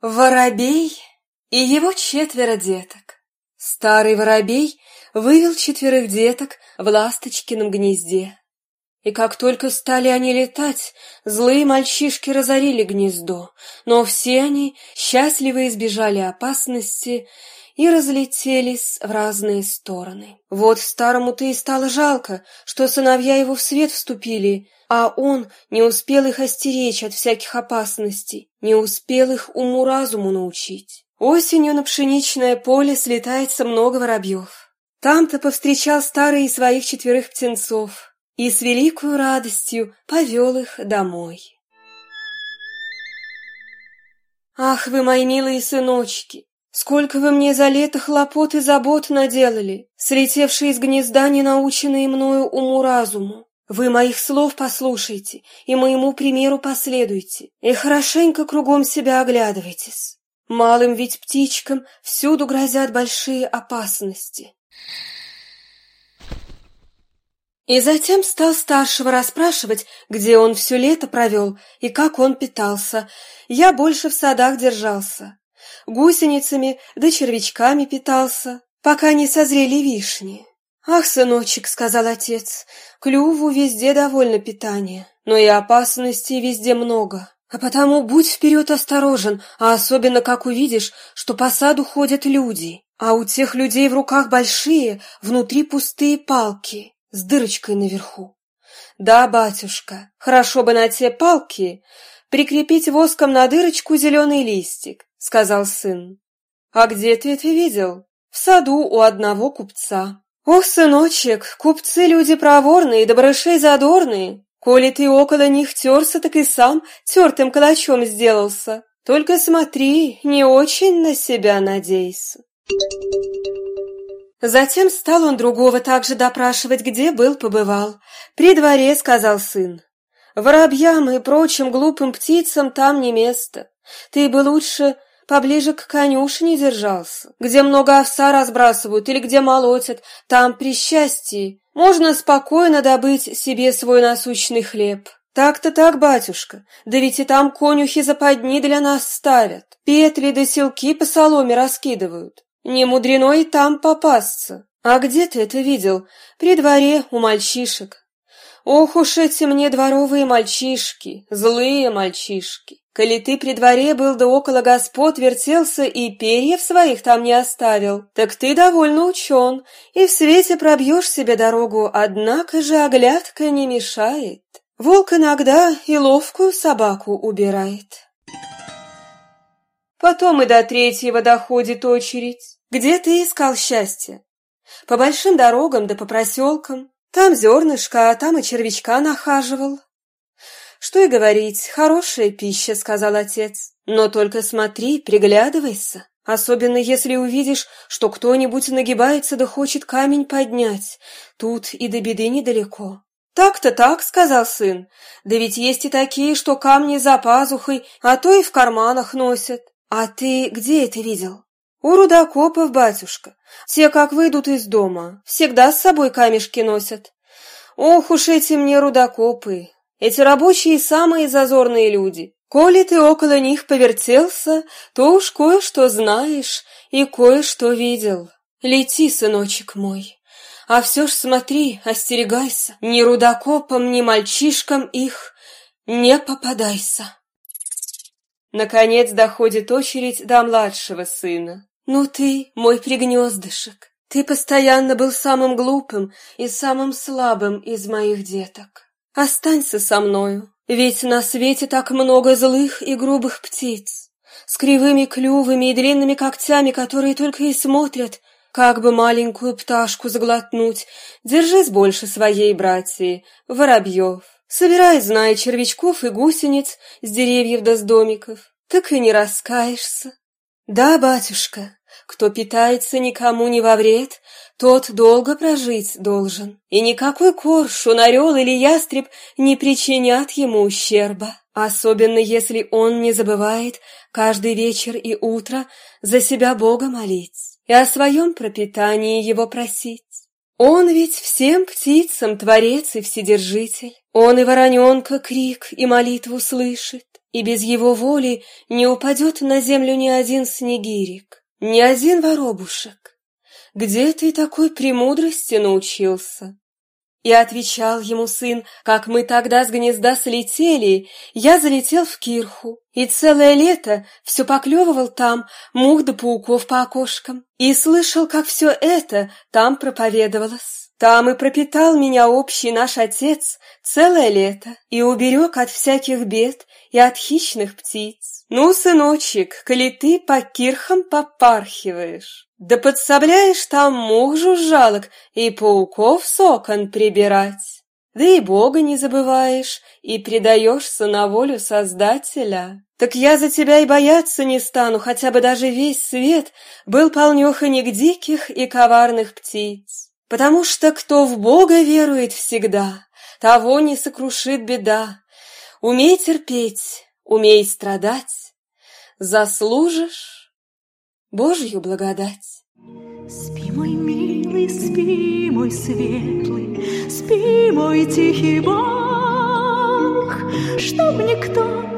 Воробей и его четверо деток. Старый воробей вывел четверых деток в ласточкином гнезде. И как только стали они летать, злые мальчишки разорили гнездо, но все они счастливо избежали опасности и разлетелись в разные стороны. Вот старому-то и стало жалко, что сыновья его в свет вступили, а он не успел их остеречь от всяких опасностей, не успел их уму-разуму научить. Осенью на пшеничное поле слетается много воробьев. Там-то повстречал старый своих четверых птенцов и с великою радостью повел их домой. Ах, вы мои милые сыночки, Сколько вы мне за лето хлопот и забот наделали, слетевшие из гнезда, не наученные мною уму-разуму. Вы моих слов послушайте и моему примеру последуйте, и хорошенько кругом себя оглядывайтесь. Малым ведь птичкам всюду грозят большие опасности. И затем стал старшего расспрашивать, где он все лето провел и как он питался. Я больше в садах держался гусеницами да червячками питался, пока не созрели вишни. «Ах, сыночек», — сказал отец, — «клюву везде довольно питания, но и опасностей везде много, а потому будь вперед осторожен, а особенно как увидишь, что по саду ходят люди, а у тех людей в руках большие, внутри пустые палки с дырочкой наверху. Да, батюшка, хорошо бы на те палки прикрепить воском на дырочку зеленый листик, — сказал сын. «А где ты это видел?» «В саду у одного купца». «Ох, сыночек, купцы люди проворные, добрышей задорные. Коли ты около них терся, так и сам тертым калачом сделался. Только смотри, не очень на себя надейся». Затем стал он другого также допрашивать, где был, побывал. «При дворе», — сказал сын. «Воробьям и прочим глупым птицам там не место. Ты бы лучше поближе к конюшне держался, где много овса разбрасывают или где молотят, там при счастье можно спокойно добыть себе свой насущный хлеб. Так-то так, батюшка, да ведь и там конюхи западни для нас ставят, петли да селки по соломе раскидывают. Не мудрено и там попасться. А где ты это видел? При дворе у мальчишек. Ох уж эти мне дворовые мальчишки, злые мальчишки. Коли ты при дворе был да около господ вертелся и перьев своих там не оставил, так ты довольно учен, и в свете пробьешь себе дорогу, однако же оглядка не мешает. Волк иногда и ловкую собаку убирает. Потом и до третьего доходит очередь. Где ты искал счастье? По большим дорогам да по проселкам, там зернышко, а там и червячка нахаживал. Что и говорить, хорошая пища, сказал отец. Но только смотри, приглядывайся. Особенно если увидишь, что кто-нибудь нагибается да хочет камень поднять. Тут и до беды недалеко. «Так-то так», — сказал сын. «Да ведь есть и такие, что камни за пазухой, а то и в карманах носят. А ты где это видел?» «У рудокопов, батюшка. Те, как выйдут из дома, всегда с собой камешки носят. Ох уж эти мне рудокопы! Эти рабочие самые зазорные люди. Коли ты около них повертелся, то уж кое-что знаешь и кое-что видел. Лети, сыночек мой, а все ж смотри, остерегайся, ни рудокопам, ни мальчишкам их не попадайся. Наконец доходит очередь до младшего сына. «Ну ты, мой пригнездышек, ты постоянно был самым глупым и самым слабым из моих деток. Останься со мною, ведь на свете так много злых и грубых птиц, с кривыми клювами и длинными когтями, которые только и смотрят, как бы маленькую пташку заглотнуть. Держись больше своей братьи, воробьев. Собирай, знай, червячков и гусениц с деревьев да с домиков, так и не раскаешься. Да, батюшка, кто питается никому не во вред, тот долго прожить должен, и никакой коршун, орел или ястреб не причинят ему ущерба, особенно если он не забывает каждый вечер и утро за себя Бога молить и о своем пропитании его просить. Он ведь всем птицам творец и вседержитель, он и вороненка крик и молитву слышит, и без его воли не упадет на землю ни один снегирик, ни один воробушек. Где ты такой премудрости научился? И отвечал ему сын, как мы тогда с гнезда слетели, я залетел в кирху, и целое лето все поклевывал там, мух да пауков по окошкам, и слышал, как все это там проповедовалось. Там и пропитал меня общий наш отец целое лето, и уберег от всяких бед и от хищных птиц. Ну, сыночек, коли ты по кирхам попархиваешь, да подсобляешь там мух жужжалок и пауков с окон прибирать, да и Бога не забываешь и предаешься на волю Создателя. Так я за тебя и бояться не стану, хотя бы даже весь свет был полнеханек диких и коварных птиц. Потому что кто в Бога верует всегда, того не сокрушит беда. Умей терпеть, умей страдать, заслужишь Божью благодать. Спи, мой милый, спи, мой светлый, спи, мой тихий Бог, чтоб никто